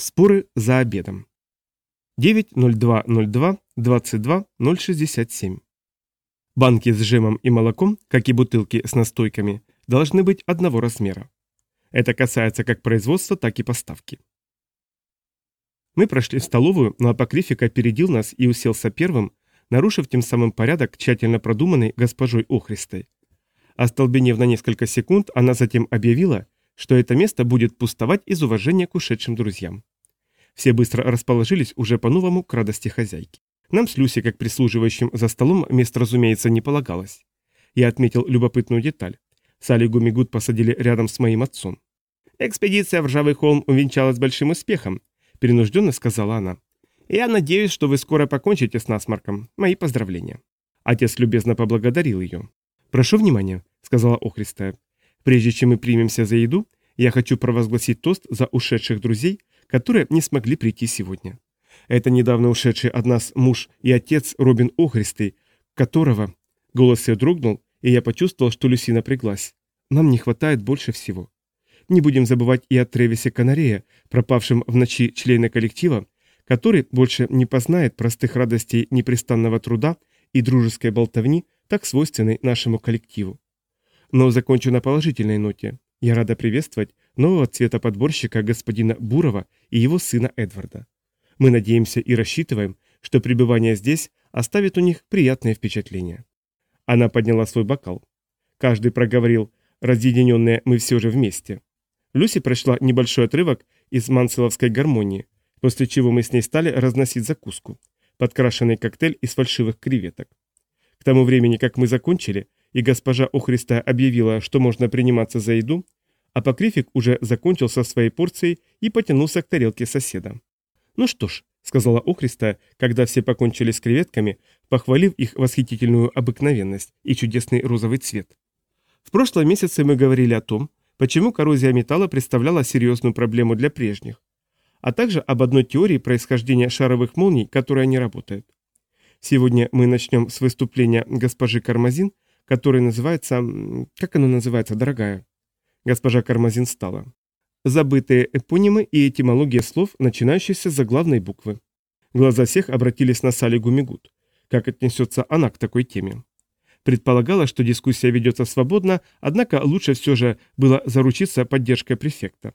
Споры за обедом. 9.02.02.22.067. Банки с джемом и молоком, как и бутылки с настойками, должны быть одного размера. Это касается как производства, так и поставки. Мы прошли в столовую, но апокрифик опередил нас и уселся первым, нарушив тем самым порядок, тщательно продуманный госпожой Охристой. Остолбенев на несколько секунд, она затем объявила, что это место будет пустовать из уважения к ушедшим друзьям. Все быстро расположились уже по-новому к радости хозяйки. Нам с Люси, как прислуживающим за столом, мест, разумеется, не полагалось. Я отметил любопытную деталь. Салли Гумигут посадили рядом с моим отцом. «Экспедиция в Ржавый холм увенчалась большим успехом», – перенужденно сказала она. «Я надеюсь, что вы скоро покончите с насморком. Мои поздравления». Отец любезно поблагодарил ее. «Прошу внимания», – сказала Охристая. «Прежде чем мы примемся за еду, я хочу провозгласить тост за ушедших друзей, которые не смогли прийти сегодня. Это недавно ушедший от нас муж и отец Робин Охристый, которого...» Голос ее дрогнул, и я почувствовал, что Люси напряглась. Нам не хватает больше всего. Не будем забывать и о Тревисе Канарея, пропавшем в ночи члена коллектива, который больше не познает простых радостей непрестанного труда и дружеской болтовни, так свойственной нашему коллективу. Но закончу на положительной ноте. Я рада приветствовать нового цвета подборщика господина Бурова и его сына Эдварда. Мы надеемся и рассчитываем, что пребывание здесь оставит у них приятное впечатление. Она подняла свой бокал. Каждый проговорил «Разъединенные мы все же вместе». Люси прочла небольшой отрывок из манселовской гармонии, после чего мы с ней стали разносить закуску, подкрашенный коктейль из фальшивых креветок. К тому времени, как мы закончили, и госпожа Охриста объявила, что можно приниматься за еду, апокрифик уже закончил со своей порцией и потянулся к тарелке соседа. «Ну что ж», — сказала Охриста, когда все покончили с креветками, похвалив их восхитительную обыкновенность и чудесный розовый цвет. В прошлом месяце мы говорили о том, почему коррозия металла представляла серьезную проблему для прежних, а также об одной теории происхождения шаровых молний, которая не работает. Сегодня мы начнем с выступления госпожи Кармазин, которое называется... Как оно называется, дорогая? Госпожа Кармазин встала. Забытые эпонимы и этимология слов, начинающиеся с заглавной буквы. Глаза всех обратились на Салли Гумигут. Как отнесется она к такой теме? Предполагала, что дискуссия ведется свободно, однако лучше все же было заручиться поддержкой префекта.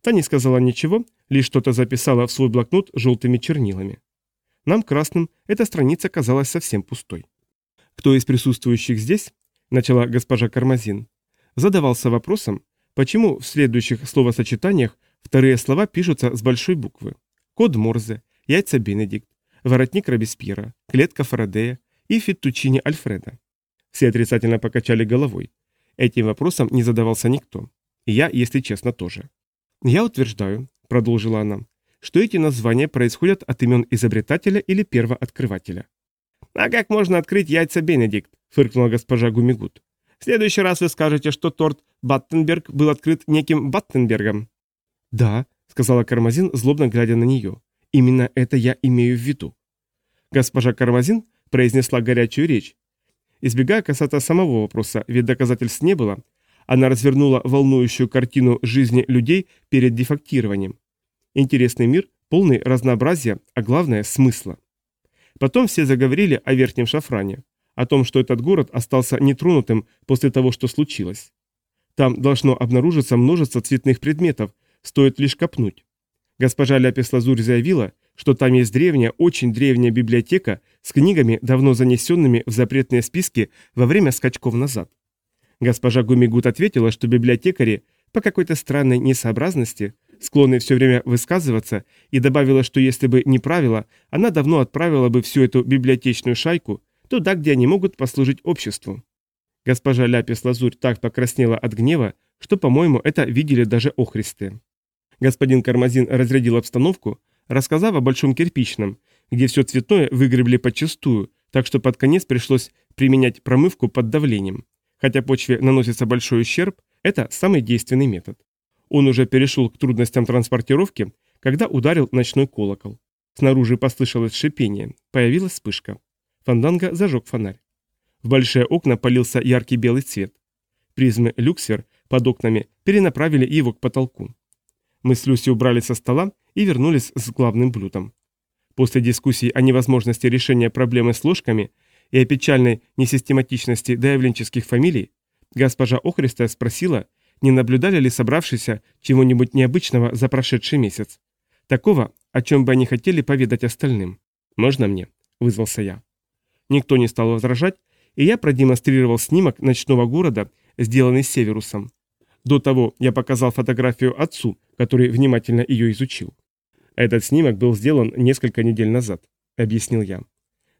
Та не сказала ничего, лишь что-то записала в свой блокнот желтыми чернилами. Нам, красным, эта страница казалась совсем пустой. Кто из присутствующих здесь, начала госпожа Кармазин, задавался вопросом, почему в следующих словосочетаниях вторые слова пишутся с большой буквы. Код Морзе, яйца Бенедикт, воротник Робеспьера, клетка Фарадея и феттучини Альфреда. Все отрицательно покачали головой. Этим вопросом не задавался никто. И я, если честно, тоже. «Я утверждаю», — продолжила она, — «что эти названия происходят от имен изобретателя или первооткрывателя». «А как можно открыть яйца Бенедикт?» — фыркнула госпожа Гумигут. «В следующий раз вы скажете, что торт Баттенберг был открыт неким Баттенбергом». «Да», — сказала Кармазин, злобно глядя на нее. Именно это я имею в виду. Госпожа Кармазин произнесла горячую речь. Избегая касаться самого вопроса, ведь доказательств не было, она развернула волнующую картину жизни людей перед дефактированием. Интересный мир, полный разнообразия, а главное – смысла. Потом все заговорили о Верхнем Шафране, о том, что этот город остался нетронутым после того, что случилось. Там должно обнаружиться множество цветных предметов, стоит лишь копнуть. Госпожа Ляпис-Лазурь заявила, что там есть древняя, очень древняя библиотека с книгами, давно занесенными в запретные списки во время скачков назад. Госпожа Гумигут ответила, что библиотекари по какой-то странной несообразности склонны все время высказываться, и добавила, что если бы не правила, она давно отправила бы всю эту библиотечную шайку туда, где они могут послужить обществу. Госпожа Ляпис-Лазурь так покраснела от гнева, что, по-моему, это видели даже охристы. Господин Кармазин разрядил обстановку, рассказав о большом кирпичном, где все цветное выгребли подчистую, так что под конец пришлось применять промывку под давлением. Хотя почве наносится большой ущерб, это самый действенный метод. Он уже перешел к трудностям транспортировки, когда ударил ночной колокол. Снаружи послышалось шипение, появилась вспышка. Фанданга зажег фонарь. В большие окна полился яркий белый цвет. Призмы люксер под окнами перенаправили его к потолку. Мы с Люси убрали со стола и вернулись с главным блюдом. После дискуссий о невозможности решения проблемы с ложками и о печальной несистематичности доявленческих фамилий, госпожа Охристая спросила, не наблюдали ли собравшиеся чего-нибудь необычного за прошедший месяц. Такого, о чем бы они хотели поведать остальным. «Можно мне?» – вызвался я. Никто не стал возражать, и я продемонстрировал снимок ночного города, сделанный Северусом. До того я показал фотографию отцу, который внимательно ее изучил. Этот снимок был сделан несколько недель назад, объяснил я.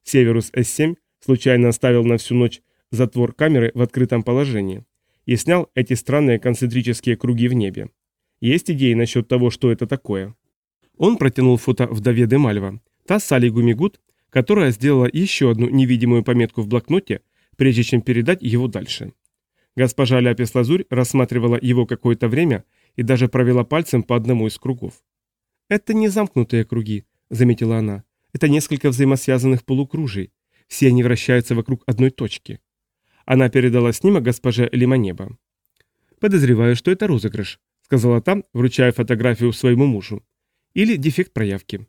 Северус С7 случайно оставил на всю ночь затвор камеры в открытом положении и снял эти странные концентрические круги в небе. Есть идеи насчет того, что это такое? Он протянул фото вдове Демальва, та Сали Гумигут, которая сделала еще одну невидимую пометку в блокноте, прежде чем передать его дальше. Госпожа Ляпис-Лазурь рассматривала его какое-то время и даже провела пальцем по одному из кругов. «Это не замкнутые круги», — заметила она. «Это несколько взаимосвязанных полукружий. Все они вращаются вокруг одной точки». Она передала снимок госпоже Лимонеба. «Подозреваю, что это розыгрыш», — сказала там, вручая фотографию своему мужу. «Или дефект проявки».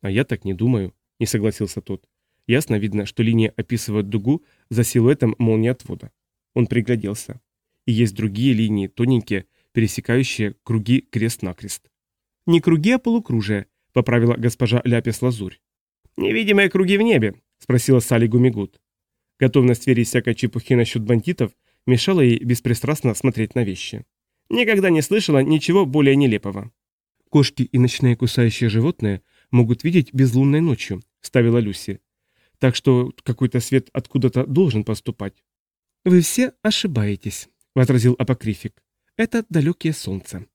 «А я так не думаю», — не согласился тот. Ясно видно, что линии описывают дугу за силуэтом молниеотвода. Он пригляделся. И есть другие линии, тоненькие, пересекающие круги крест-накрест. «Не круги, а полукружия», — поправила госпожа Ляпис-Лазурь. «Невидимые круги в небе», — спросила Салли Гумигут. Готовность верить всякой чепухе насчет бандитов мешала ей беспристрастно смотреть на вещи. Никогда не слышала ничего более нелепого. «Кошки и ночные кусающие животные могут видеть безлунной ночью», — ставила Люси. «Так что какой-то свет откуда-то должен поступать». «Вы все ошибаетесь», — возразил апокрифик. «Это далекие солнца».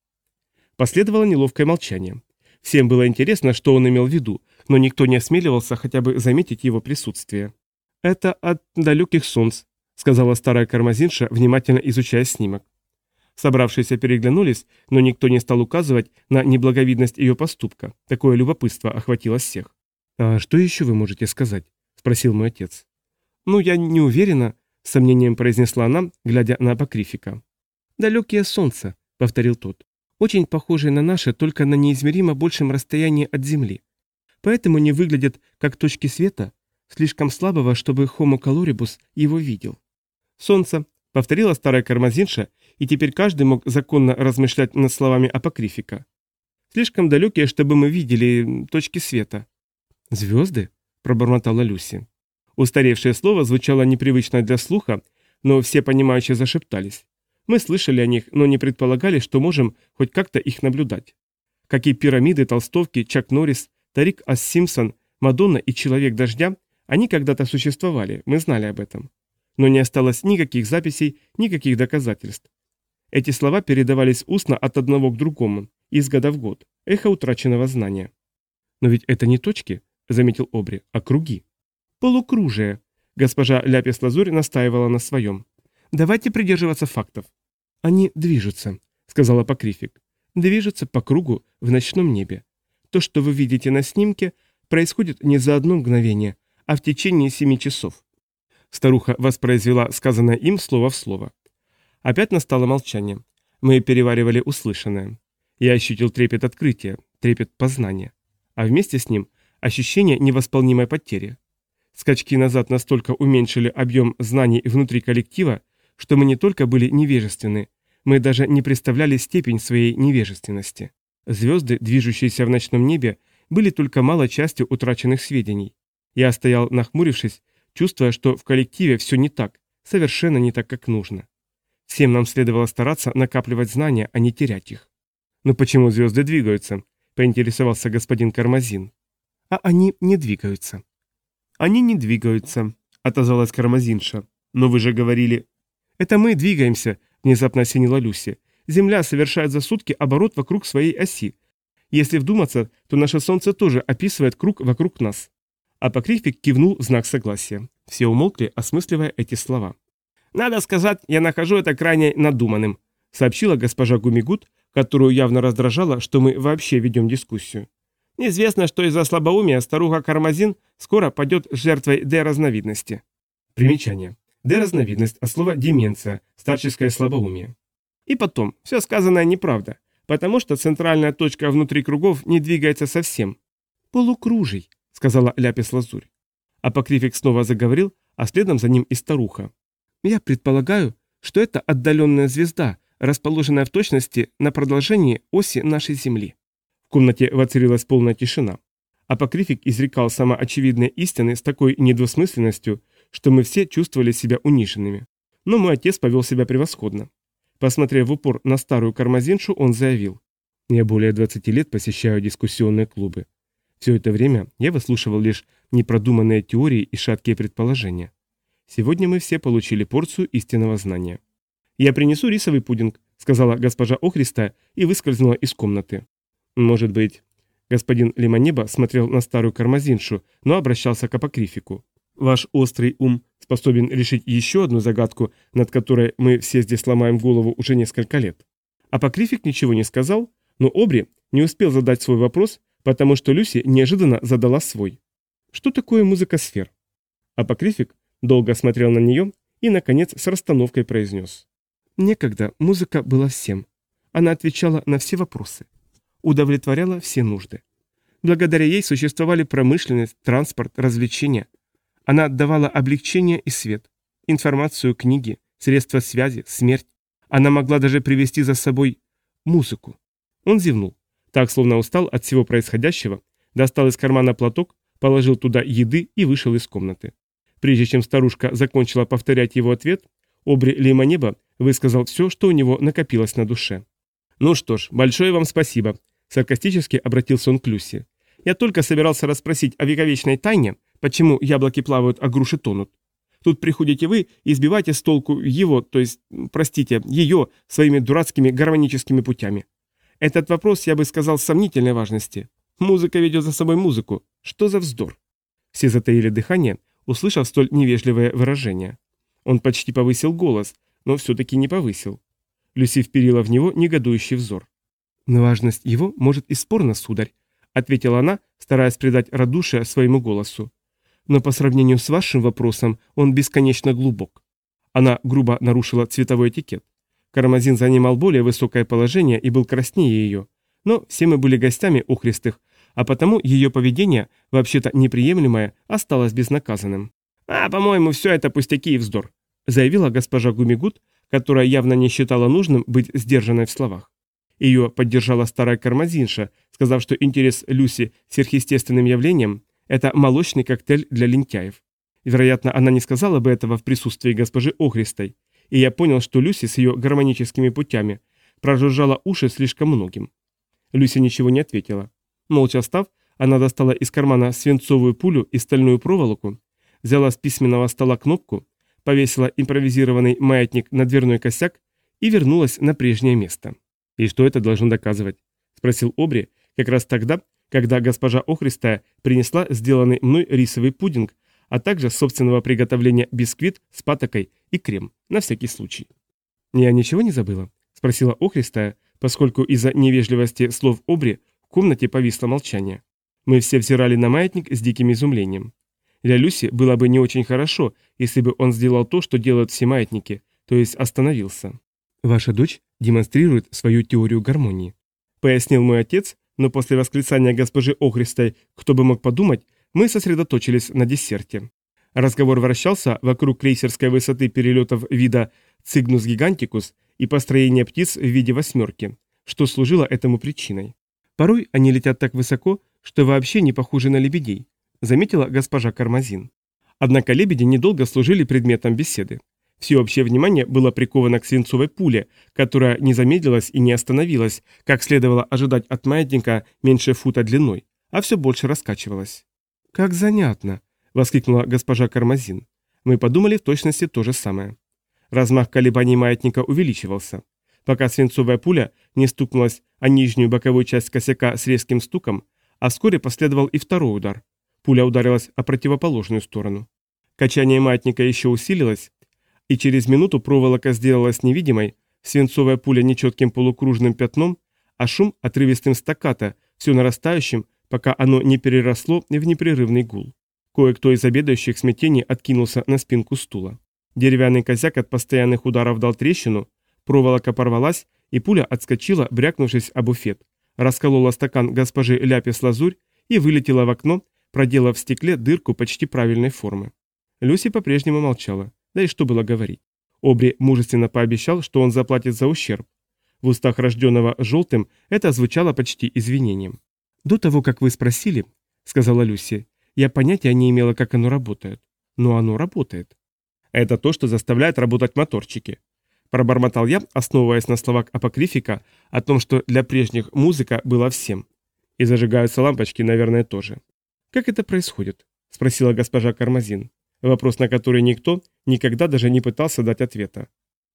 Последовало неловкое молчание. Всем было интересно, что он имел в виду, но никто не осмеливался хотя бы заметить его присутствие. «Это от далеких солнц», — сказала старая кармазинша, внимательно изучая снимок. Собравшиеся переглянулись, но никто не стал указывать на неблаговидность ее поступка. Такое любопытство охватило всех. «А что еще вы можете сказать?» — спросил мой отец. «Ну, я не уверена», — с сомнением произнесла она, глядя на апокрифика. «Далекие солнца», — повторил тот. «Очень похожие на наши, только на неизмеримо большем расстоянии от Земли. Поэтому не выглядят как точки света, слишком слабого, чтобы Homo caloribus его видел. «Солнце», — повторила старая кармазинша, и теперь каждый мог законно размышлять над словами апокрифика. «Слишком далекие, чтобы мы видели точки света». «Звезды?» — пробормотала Люси. Устаревшее слово звучало непривычно для слуха, но все понимающие зашептались. Мы слышали о них, но не предполагали, что можем хоть как-то их наблюдать. Как и пирамиды, толстовки, Чак Норрис, Тарик Ас Симпсон, Мадонна и Человек Дождя, они когда-то существовали, мы знали об этом. Но не осталось никаких записей, никаких доказательств. Эти слова передавались устно от одного к другому, из года в год, эхо утраченного знания. «Но ведь это не точки», — заметил Обри, — «а круги». «Полукружие», — госпожа Ляпис-Лазурь настаивала на своем. «Давайте придерживаться фактов». «Они движутся», — сказала Покрифик. «Движутся по кругу в ночном небе. То, что вы видите на снимке, происходит не за одно мгновение, а в течение семи часов. Старуха воспроизвела сказанное им слово в слово. Опять настало молчание. Мы переваривали услышанное. Я ощутил трепет открытия, трепет познания. А вместе с ним ощущение невосполнимой потери. Скачки назад настолько уменьшили объем знаний внутри коллектива, что мы не только были невежественны, мы даже не представляли степень своей невежественности. Звезды, движущиеся в ночном небе, были только малой частью утраченных сведений. Я стоял нахмурившись, чувствуя, что в коллективе все не так, совершенно не так, как нужно. Всем нам следовало стараться накапливать знания, а не терять их. «Но почему звезды двигаются?» – поинтересовался господин Кармазин. «А они не двигаются». «Они не двигаются», – отозвалась Кармазинша. «Но вы же говорили...» «Это мы двигаемся», – внезапно осенила Люси. «Земля совершает за сутки оборот вокруг своей оси. Если вдуматься, то наше Солнце тоже описывает круг вокруг нас». Апокрифик кивнул в знак согласия. Все умолкли, осмысливая эти слова. «Надо сказать, я нахожу это крайне надуманным», сообщила госпожа Гумигут, которую явно раздражало, что мы вообще ведем дискуссию. Неизвестно, что из-за слабоумия старуха Кармазин скоро падет жертвой Д-разновидности. Примечание. Д-разновидность от слова «деменция», старческое слабоумие. И потом, все сказанное неправда, потому что центральная точка внутри кругов не двигается совсем. «Полукружий», — сказала Ляпис Лазурь. Апокрифик снова заговорил, а следом за ним и старуха. «Я предполагаю, что это отдаленная звезда, расположенная в точности на продолжении оси нашей Земли». В комнате воцарилась полная тишина. Апокрифик изрекал самоочевидные истины с такой недвусмысленностью, что мы все чувствовали себя униженными. Но мой отец повел себя превосходно. Посмотрев в упор на старую кармазиншу, он заявил. «Я более 20 лет посещаю дискуссионные клубы. Все это время я выслушивал лишь непродуманные теории и шаткие предположения. Сегодня мы все получили порцию истинного знания. «Я принесу рисовый пудинг», — сказала госпожа Охриста и выскользнула из комнаты. «Может быть...» Господин Лимонеба смотрел на старую кармазиншу, но обращался к апокрифику. «Ваш острый ум способен решить еще одну загадку, над которой мы все здесь ломаем голову уже несколько лет». Апокрифик ничего не сказал, но Обри не успел задать свой вопрос, потому что Люси неожиданно задала свой. Что такое музыка сфер? Апокрифик долго смотрел на нее и, наконец, с расстановкой произнес. Некогда музыка была всем. Она отвечала на все вопросы. Удовлетворяла все нужды. Благодаря ей существовали промышленность, транспорт, развлечения. Она отдавала облегчение и свет, информацию, книги, средства связи, смерть. Она могла даже привести за собой музыку. Он зевнул. Так, словно устал от всего происходящего, достал из кармана платок, положил туда еды и вышел из комнаты. Прежде чем старушка закончила повторять его ответ, Обри Леймонеба высказал все, что у него накопилось на душе. «Ну что ж, большое вам спасибо», – саркастически обратился он к Люси. «Я только собирался расспросить о вековечной тайне, почему яблоки плавают, а груши тонут. Тут приходите вы и сбиваете с толку его, то есть, простите, ее, своими дурацкими гармоническими путями. Этот вопрос, я бы сказал, сомнительной важности. Музыка ведет за собой музыку. Что за вздор? Все затаили дыхание, услышав столь невежливое выражение. Он почти повысил голос, но все-таки не повысил. Люси вперила в него негодующий взор. «Но важность его может и спорно, сударь», — ответила она, стараясь придать радушие своему голосу. «Но по сравнению с вашим вопросом он бесконечно глубок». Она грубо нарушила цветовой этикет. Карамазин занимал более высокое положение и был краснее ее. Но все мы были гостями охристых, а потому ее поведение, вообще-то неприемлемое, осталось безнаказанным. «А, по-моему, все это пустяки и вздор», заявила госпожа Гумигут, которая явно не считала нужным быть сдержанной в словах. Ее поддержала старая кармазинша, сказав, что интерес Люси сверхъестественным явлением – это молочный коктейль для лентяев. Вероятно, она не сказала бы этого в присутствии госпожи Охристой, и я понял, что Люси с ее гармоническими путями прожужжала уши слишком многим. Люси ничего не ответила. Молча став, она достала из кармана свинцовую пулю и стальную проволоку, взяла с письменного стола кнопку, повесила импровизированный маятник на дверной косяк и вернулась на прежнее место. «И что это должно доказывать?» – спросил Обри, как раз тогда, когда госпожа Охристая принесла сделанный мной рисовый пудинг, а также собственного приготовления бисквит с патокой и крем, на всякий случай. «Я ничего не забыла?» – спросила Охристая, поскольку из-за невежливости слов Обри в комнате повисло молчание. Мы все взирали на маятник с диким изумлением. Для Люси было бы не очень хорошо, если бы он сделал то, что делают все маятники, то есть остановился. «Ваша дочь демонстрирует свою теорию гармонии», — пояснил мой отец, но после восклицания госпожи Охристой «Кто бы мог подумать», мы сосредоточились на десерте. Разговор вращался вокруг крейсерской высоты перелетов вида Цигнус гигантикус и построения птиц в виде восьмерки, что служило этому причиной. Порой они летят так высоко, что вообще не похожи на лебедей, заметила госпожа Кармазин. Однако лебеди недолго служили предметом беседы. Всеобщее внимание было приковано к свинцовой пуле, которая не замедлилась и не остановилась, как следовало ожидать от маятника меньше фута длиной, а все больше раскачивалась. «Как занятно!» – воскликнула госпожа Кармазин. Мы подумали в точности то же самое. Размах колебаний маятника увеличивался. Пока свинцовая пуля не стукнулась о нижнюю боковую часть косяка с резким стуком, а вскоре последовал и второй удар. Пуля ударилась о противоположную сторону. Качание маятника еще усилилось, и через минуту проволока сделалась невидимой, свинцовая пуля нечетким полукружным пятном, а шум отрывистым стаккато, все нарастающим, пока оно не переросло в непрерывный гул. Кое-кто из обедающих смятений откинулся на спинку стула. Деревянный козяк от постоянных ударов дал трещину, проволока порвалась, и пуля отскочила, брякнувшись об буфет, расколола стакан госпожи Ляпис-Лазурь и вылетела в окно, проделав в стекле дырку почти правильной формы. Люси по-прежнему молчала, да и что было говорить. Обри мужественно пообещал, что он заплатит за ущерб. В устах рожденного желтым это звучало почти извинением. «До того, как вы спросили, — сказала Люси, — я понятия не имела, как оно работает. Но оно работает. Это то, что заставляет работать моторчики. Пробормотал я, основываясь на словах апокрифика о том, что для прежних музыка была всем. И зажигаются лампочки, наверное, тоже. «Как это происходит?» – спросила госпожа Кармазин. Вопрос, на который никто никогда даже не пытался дать ответа.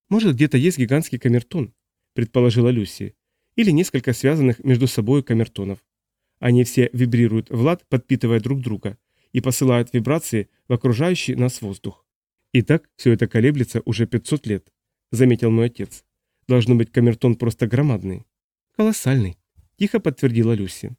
«Может, где-то есть гигантский камертон?» – предположила Люси. «Или несколько связанных между собой камертонов. Они все вибрируют в лад, подпитывая друг друга, и посылают вибрации в окружающий нас воздух. И так все это колеблется уже 500 лет, заметил мой отец. Должно быть, камертон просто громадный. Колоссальный, тихо подтвердила Люси.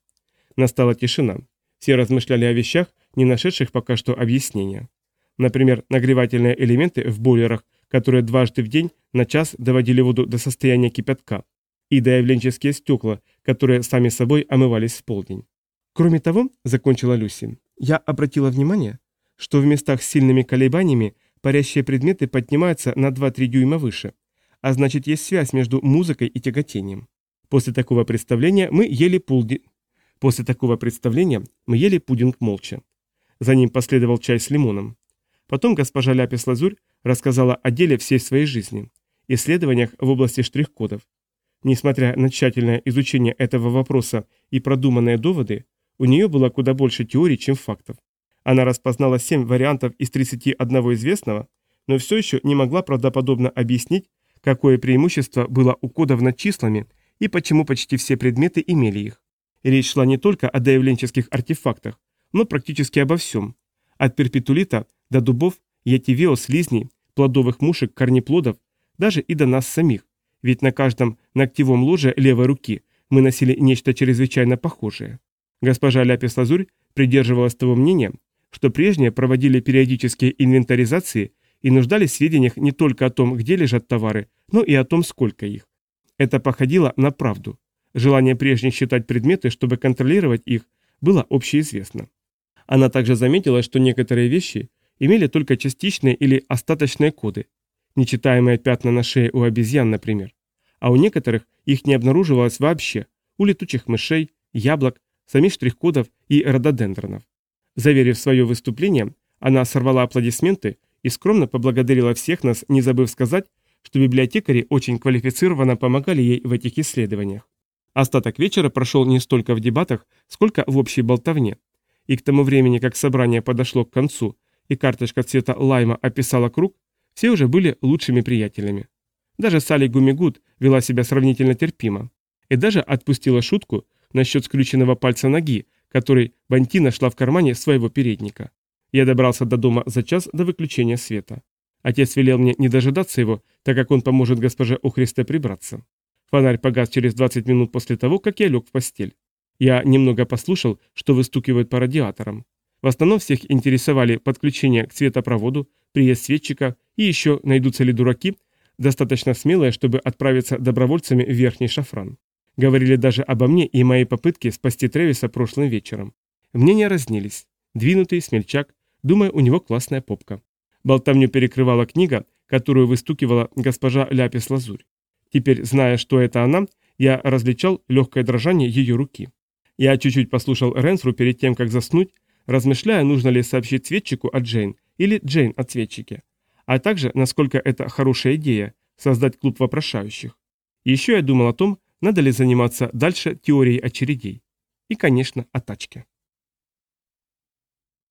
Настала тишина. Все размышляли о вещах, не нашедших пока что объяснения. Например, нагревательные элементы в бойлерах, которые дважды в день на час доводили воду до состояния кипятка, и доявленческие стекла, которые сами собой омывались в полдень. Кроме того, закончила Люси, я обратила внимание, что в местах с сильными колебаниями парящие предметы поднимаются на 2-3 дюйма выше, а значит есть связь между музыкой и тяготением. После такого представления мы ели пулди... После такого представления мы ели пудинг молча. За ним последовал чай с лимоном. Потом госпожа Ляпис-Лазурь рассказала о деле всей своей жизни, исследованиях в области штрих-кодов. Несмотря на тщательное изучение этого вопроса и продуманные доводы, у нее было куда больше теорий, чем фактов. Она распознала 7 вариантов из 31 известного, но все еще не могла правдоподобно объяснить, какое преимущество было у кодов над числами и почему почти все предметы имели их. Речь шла не только о доявленческих артефактах, но практически обо всем. От перпетулита до дубов, ятивео, слизней, плодовых мушек, корнеплодов, даже и до нас самих, ведь на каждом ногтевом ложе левой руки мы носили нечто чрезвычайно похожее. Госпожа Ляпис-Лазурь придерживалась того мнения, что прежние проводили периодические инвентаризации и нуждались в сведениях не только о том, где лежат товары, но и о том, сколько их. Это походило на правду. Желание прежних считать предметы, чтобы контролировать их, было общеизвестно. Она также заметила, что некоторые вещи имели только частичные или остаточные коды, нечитаемые пятна на шее у обезьян, например, а у некоторых их не обнаруживалось вообще, у летучих мышей, яблок, самих штрих-кодов и рододендронов. Заверив свое выступление, она сорвала аплодисменты и скромно поблагодарила всех нас, не забыв сказать, что библиотекари очень квалифицированно помогали ей в этих исследованиях. Остаток вечера прошел не столько в дебатах, сколько в общей болтовне. И к тому времени, как собрание подошло к концу, и карточка цвета лайма описала круг, все уже были лучшими приятелями. Даже Салли Гумигуд вела себя сравнительно терпимо. И даже отпустила шутку, насчет скрюченного пальца ноги, который Банти нашла в кармане своего передника. Я добрался до дома за час до выключения света. Отец велел мне не дожидаться его, так как он поможет госпоже Охристе прибраться. Фонарь погас через 20 минут после того, как я лег в постель. Я немного послушал, что выстукивают по радиаторам. В основном всех интересовали подключение к светопроводу, приезд светчика и еще найдутся ли дураки, достаточно смелые, чтобы отправиться добровольцами в верхний шафран. Говорили даже обо мне и моей попытке спасти Тревиса прошлым вечером. Мнения разнились. Двинутый, смельчак, думаю, у него классная попка. Болтовню перекрывала книга, которую выстукивала госпожа Ляпис-Лазурь. Теперь, зная, что это она, я различал легкое дрожание ее руки. Я чуть-чуть послушал Ренсру перед тем, как заснуть, размышляя, нужно ли сообщить цветчику о Джейн или Джейн о цветчике, а также, насколько это хорошая идея – создать клуб вопрошающих. Еще я думал о том, надо ли заниматься дальше теорией очередей. И, конечно, о тачке.